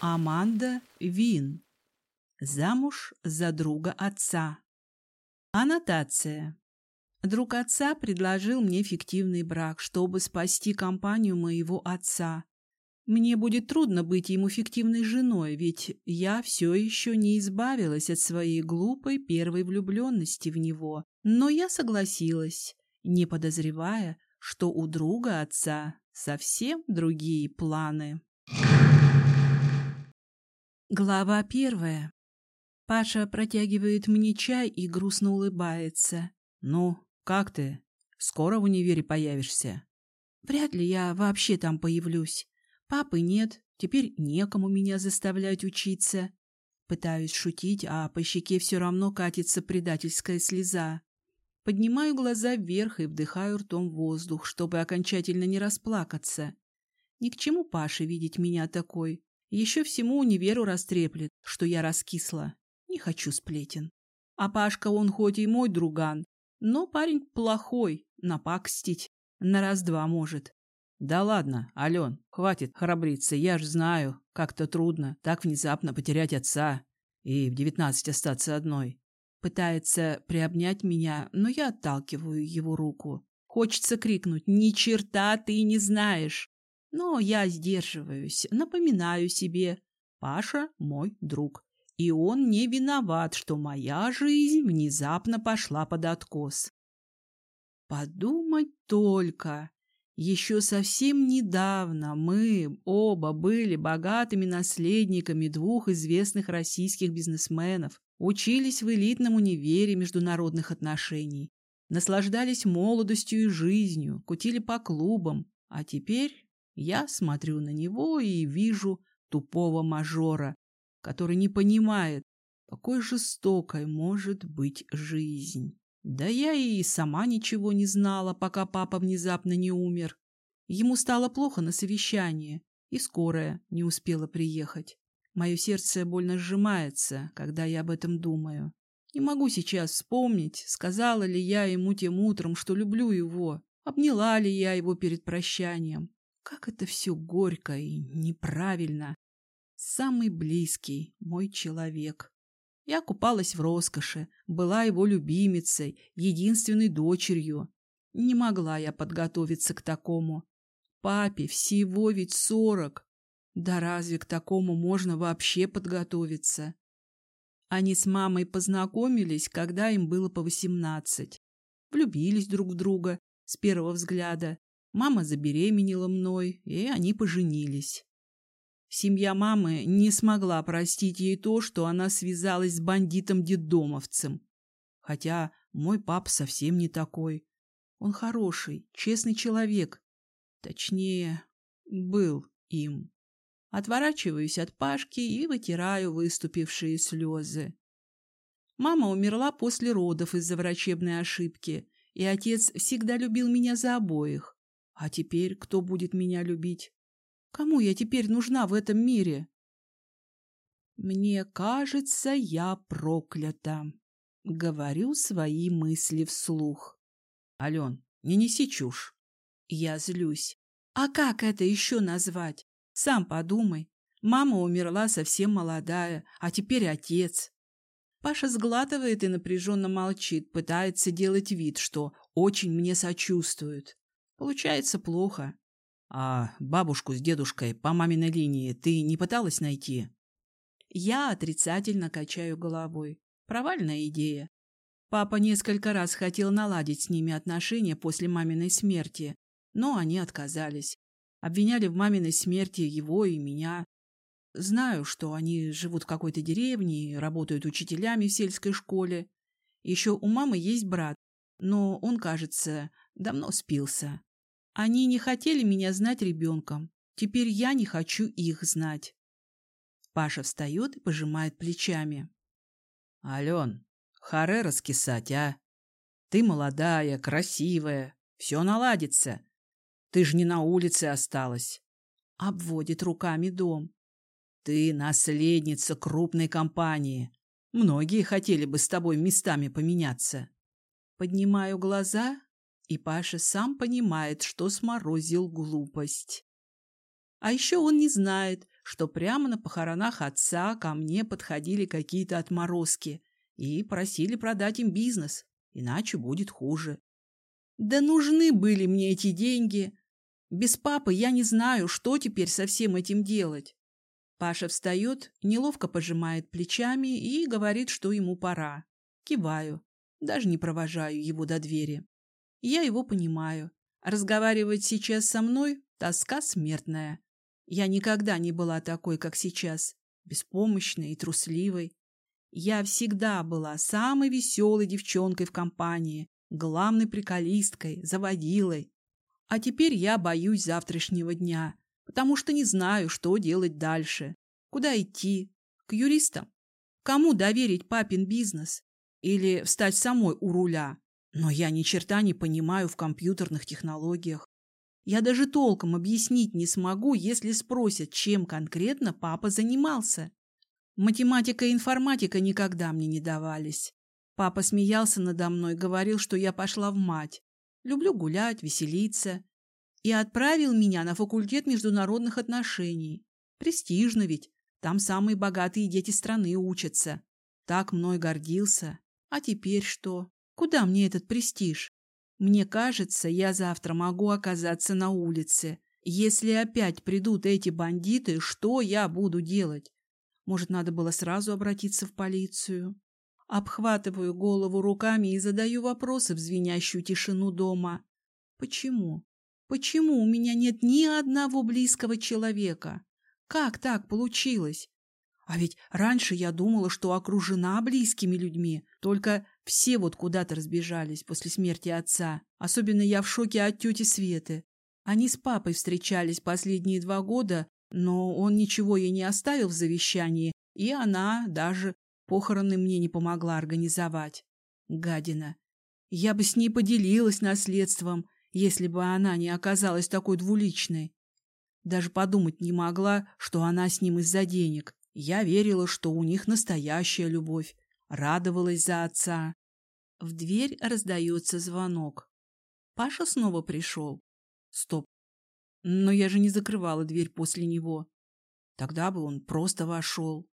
Аманда Вин. Замуж за друга отца. Аннотация. Друг отца предложил мне фиктивный брак, чтобы спасти компанию моего отца. Мне будет трудно быть ему фиктивной женой, ведь я все еще не избавилась от своей глупой первой влюбленности в него. Но я согласилась, не подозревая, что у друга отца совсем другие планы. Глава первая. Паша протягивает мне чай и грустно улыбается. «Ну, как ты? Скоро в универе появишься?» «Вряд ли я вообще там появлюсь. Папы нет, теперь некому меня заставлять учиться». Пытаюсь шутить, а по щеке все равно катится предательская слеза. Поднимаю глаза вверх и вдыхаю ртом воздух, чтобы окончательно не расплакаться. Ни к чему Паше видеть меня такой. Еще всему универу растреплет, что я раскисла. Не хочу сплетен. А Пашка он хоть и мой друган, но парень плохой, напакстить на раз-два может. Да ладно, Ален, хватит храбриться, я ж знаю, как-то трудно так внезапно потерять отца и в девятнадцать остаться одной. Пытается приобнять меня, но я отталкиваю его руку. Хочется крикнуть «Ни черта ты не знаешь!» Но я сдерживаюсь, напоминаю себе «Паша мой друг». И он не виноват, что моя жизнь внезапно пошла под откос. Подумать только. Еще совсем недавно мы оба были богатыми наследниками двух известных российских бизнесменов, учились в элитном универе международных отношений, наслаждались молодостью и жизнью, кутили по клубам, а теперь я смотрю на него и вижу тупого мажора, который не понимает, какой жестокой может быть жизнь. Да я и сама ничего не знала, пока папа внезапно не умер. Ему стало плохо на совещании, и скорая не успела приехать. Мое сердце больно сжимается, когда я об этом думаю. Не могу сейчас вспомнить, сказала ли я ему тем утром, что люблю его, обняла ли я его перед прощанием. Как это все горько и неправильно. Самый близкий мой человек. Я купалась в роскоши, была его любимицей, единственной дочерью. Не могла я подготовиться к такому. Папе всего ведь сорок. Да разве к такому можно вообще подготовиться? Они с мамой познакомились, когда им было по восемнадцать. Влюбились друг в друга с первого взгляда. Мама забеременела мной, и они поженились. Семья мамы не смогла простить ей то, что она связалась с бандитом-детдомовцем. Хотя мой пап совсем не такой. Он хороший, честный человек. Точнее, был им. Отворачиваюсь от Пашки и вытираю выступившие слезы. Мама умерла после родов из-за врачебной ошибки, и отец всегда любил меня за обоих. А теперь кто будет меня любить? Кому я теперь нужна в этом мире? Мне кажется, я проклята. Говорю свои мысли вслух. Ален, не неси чушь. Я злюсь. А как это еще назвать? Сам подумай. Мама умерла совсем молодая, а теперь отец. Паша сглатывает и напряженно молчит, пытается делать вид, что очень мне сочувствует. Получается плохо. А бабушку с дедушкой по маминой линии ты не пыталась найти? Я отрицательно качаю головой. Провальная идея. Папа несколько раз хотел наладить с ними отношения после маминой смерти, но они отказались. Обвиняли в маминой смерти его и меня. Знаю, что они живут в какой-то деревне и работают учителями в сельской школе. Еще у мамы есть брат, но он, кажется, давно спился. Они не хотели меня знать ребенком. Теперь я не хочу их знать. Паша встает и пожимает плечами. Ален, харе раскисать, а? Ты молодая, красивая, все наладится. Ты же не на улице осталась. Обводит руками дом. Ты наследница крупной компании. Многие хотели бы с тобой местами поменяться. Поднимаю глаза и Паша сам понимает, что сморозил глупость. А еще он не знает, что прямо на похоронах отца ко мне подходили какие-то отморозки и просили продать им бизнес, иначе будет хуже. Да нужны были мне эти деньги. Без папы я не знаю, что теперь со всем этим делать. Паша встает, неловко пожимает плечами и говорит, что ему пора. Киваю, даже не провожаю его до двери. Я его понимаю. Разговаривать сейчас со мной – тоска смертная. Я никогда не была такой, как сейчас, беспомощной и трусливой. Я всегда была самой веселой девчонкой в компании, главной приколисткой, заводилой. А теперь я боюсь завтрашнего дня, потому что не знаю, что делать дальше. Куда идти? К юристам? Кому доверить папин бизнес? Или встать самой у руля? Но я ни черта не понимаю в компьютерных технологиях. Я даже толком объяснить не смогу, если спросят, чем конкретно папа занимался. Математика и информатика никогда мне не давались. Папа смеялся надо мной, говорил, что я пошла в мать. Люблю гулять, веселиться. И отправил меня на факультет международных отношений. Престижно ведь. Там самые богатые дети страны учатся. Так мной гордился. А теперь что? Куда мне этот престиж? Мне кажется, я завтра могу оказаться на улице. Если опять придут эти бандиты, что я буду делать? Может, надо было сразу обратиться в полицию? Обхватываю голову руками и задаю вопросы в звенящую тишину дома. Почему? Почему у меня нет ни одного близкого человека? Как так получилось? А ведь раньше я думала, что окружена близкими людьми, только все вот куда-то разбежались после смерти отца. Особенно я в шоке от тети Светы. Они с папой встречались последние два года, но он ничего ей не оставил в завещании, и она даже похороны мне не помогла организовать. Гадина. Я бы с ней поделилась наследством, если бы она не оказалась такой двуличной. Даже подумать не могла, что она с ним из-за денег. Я верила, что у них настоящая любовь, радовалась за отца. В дверь раздается звонок. Паша снова пришел. Стоп. Но я же не закрывала дверь после него. Тогда бы он просто вошел.